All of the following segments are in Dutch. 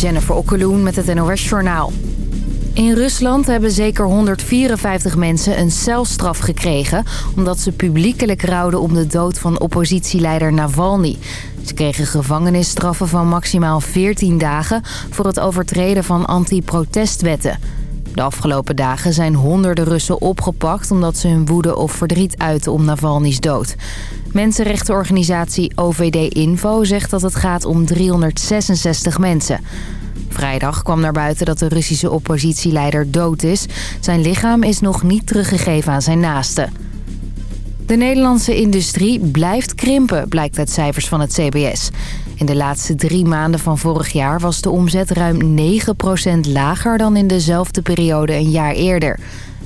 Jennifer Okkeloen met het NOS Journaal. In Rusland hebben zeker 154 mensen een celstraf gekregen... omdat ze publiekelijk rouwden om de dood van oppositieleider Navalny. Ze kregen gevangenisstraffen van maximaal 14 dagen... voor het overtreden van anti-protestwetten. De afgelopen dagen zijn honderden Russen opgepakt... omdat ze hun woede of verdriet uiten om Navalny's dood. Mensenrechtenorganisatie OVD Info zegt dat het gaat om 366 mensen... Vrijdag kwam naar buiten dat de Russische oppositieleider dood is. Zijn lichaam is nog niet teruggegeven aan zijn naasten. De Nederlandse industrie blijft krimpen, blijkt uit cijfers van het CBS. In de laatste drie maanden van vorig jaar was de omzet ruim 9% lager dan in dezelfde periode een jaar eerder.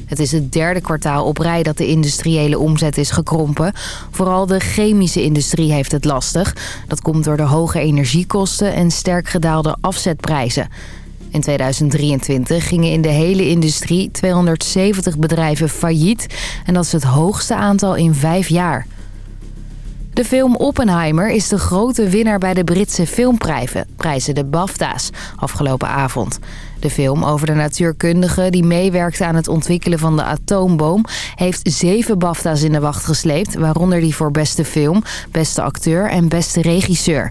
Het is het derde kwartaal op rij dat de industriële omzet is gekrompen. Vooral de chemische industrie heeft het lastig. Dat komt door de hoge energiekosten en sterk gedaalde afzetprijzen. In 2023 gingen in de hele industrie 270 bedrijven failliet. En dat is het hoogste aantal in vijf jaar. De film Oppenheimer is de grote winnaar bij de Britse filmprijzen, prijzen de BAFTA's, afgelopen avond. De film over de natuurkundige die meewerkte aan het ontwikkelen van de atoomboom... heeft zeven BAFTA's in de wacht gesleept, waaronder die voor beste film, beste acteur en beste regisseur.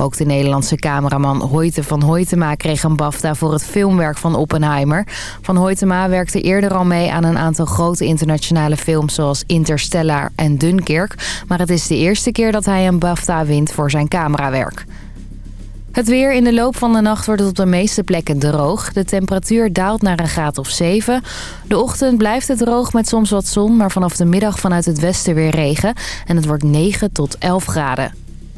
Ook de Nederlandse cameraman Hoyte van Hoytema kreeg een BAFTA voor het filmwerk van Oppenheimer. Van Hoytema werkte eerder al mee aan een aantal grote internationale films zoals Interstellar en Dunkirk. Maar het is de eerste keer dat hij een BAFTA wint voor zijn camerawerk. Het weer in de loop van de nacht wordt het op de meeste plekken droog. De temperatuur daalt naar een graad of 7. De ochtend blijft het droog met soms wat zon, maar vanaf de middag vanuit het westen weer regen. En het wordt 9 tot 11 graden.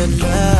with love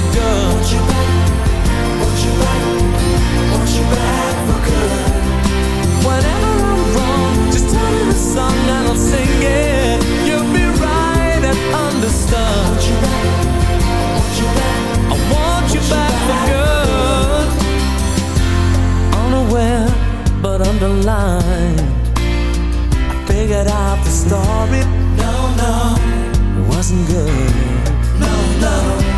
for good. Want you back, want you back, want you back for good. Whenever I'm wrong, just tell me the song and I'll sing it. You'll be right and understood. Want you back, want you back, I want you back for good. Unaware, but underlined. I figured out the story. No, no, it wasn't good. No, no.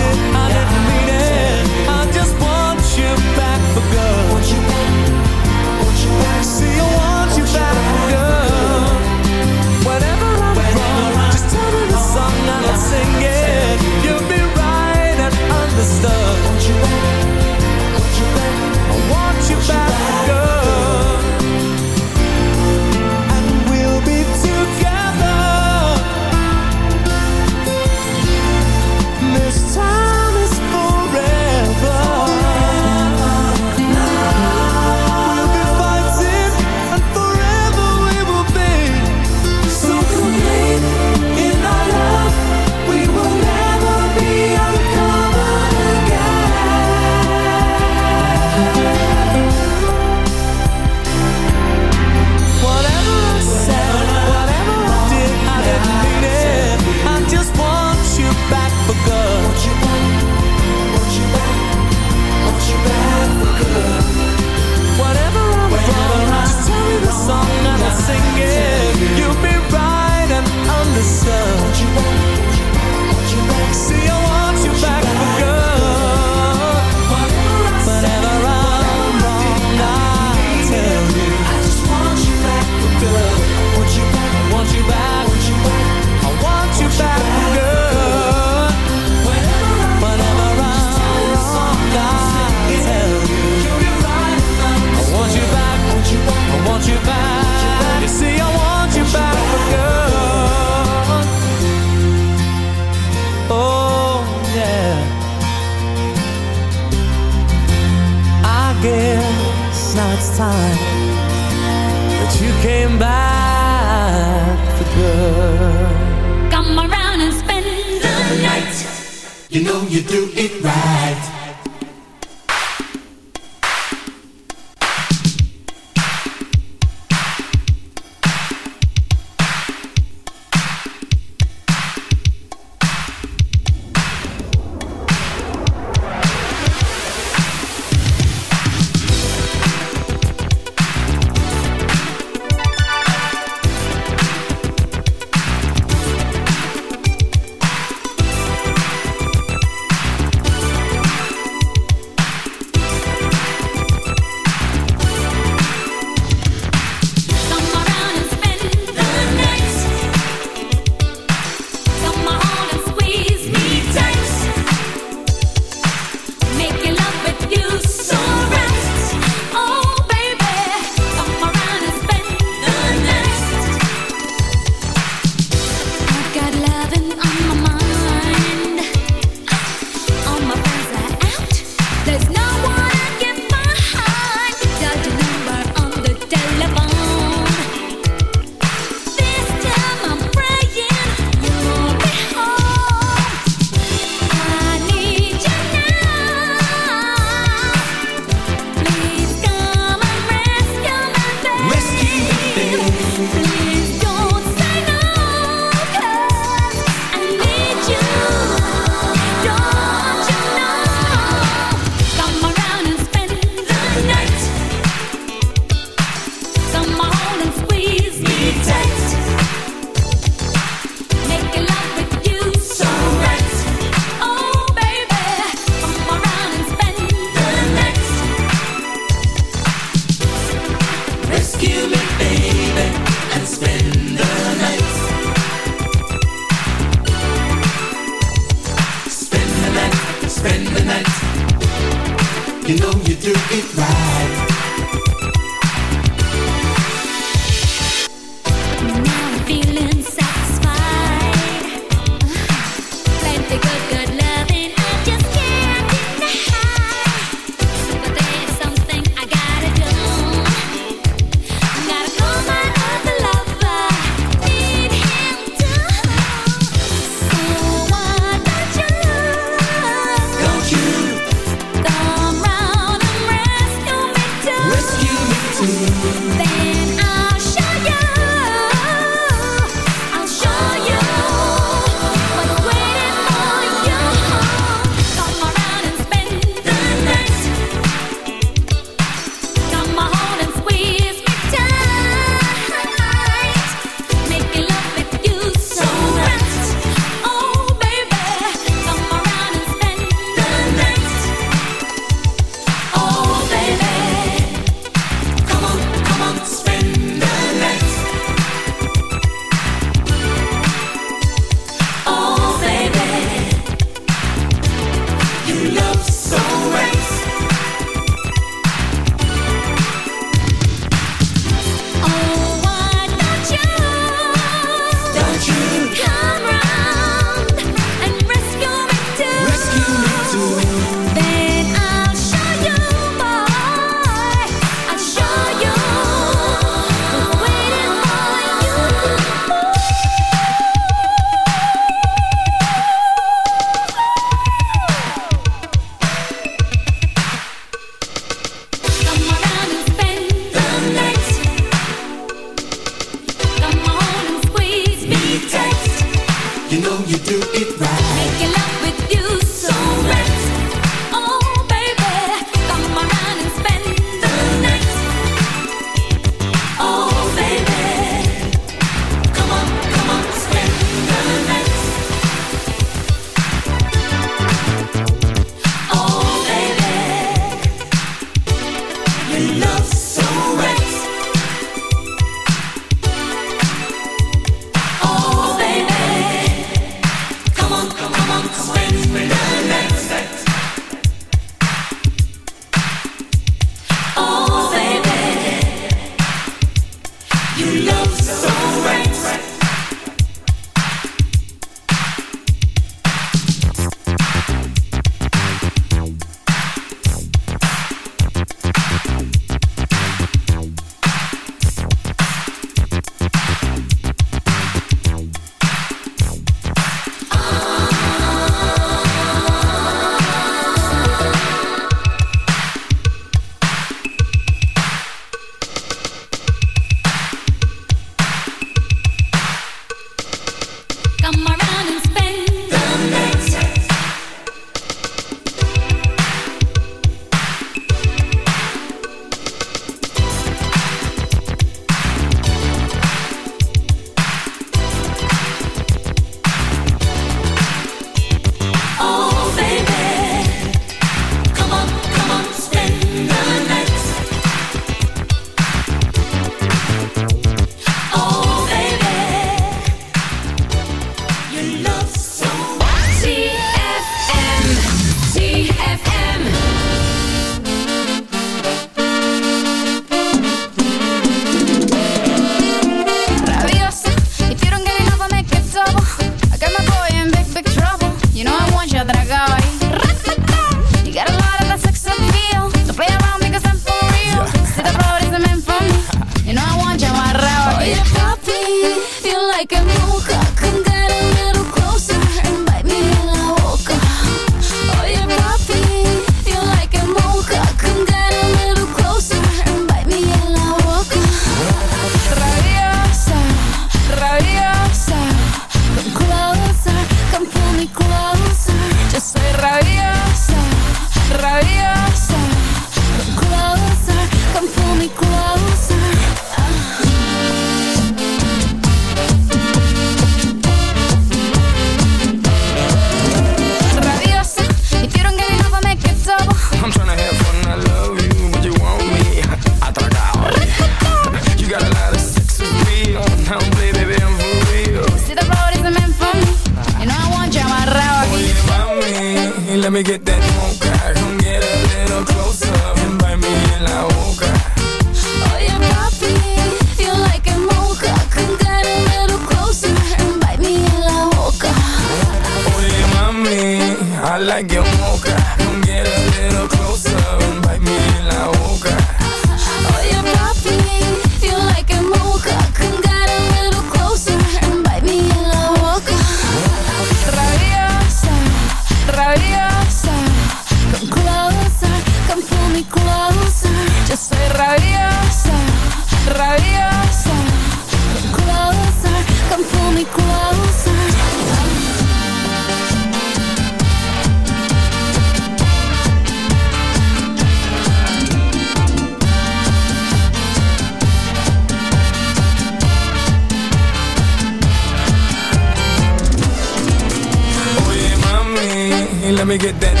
let me get that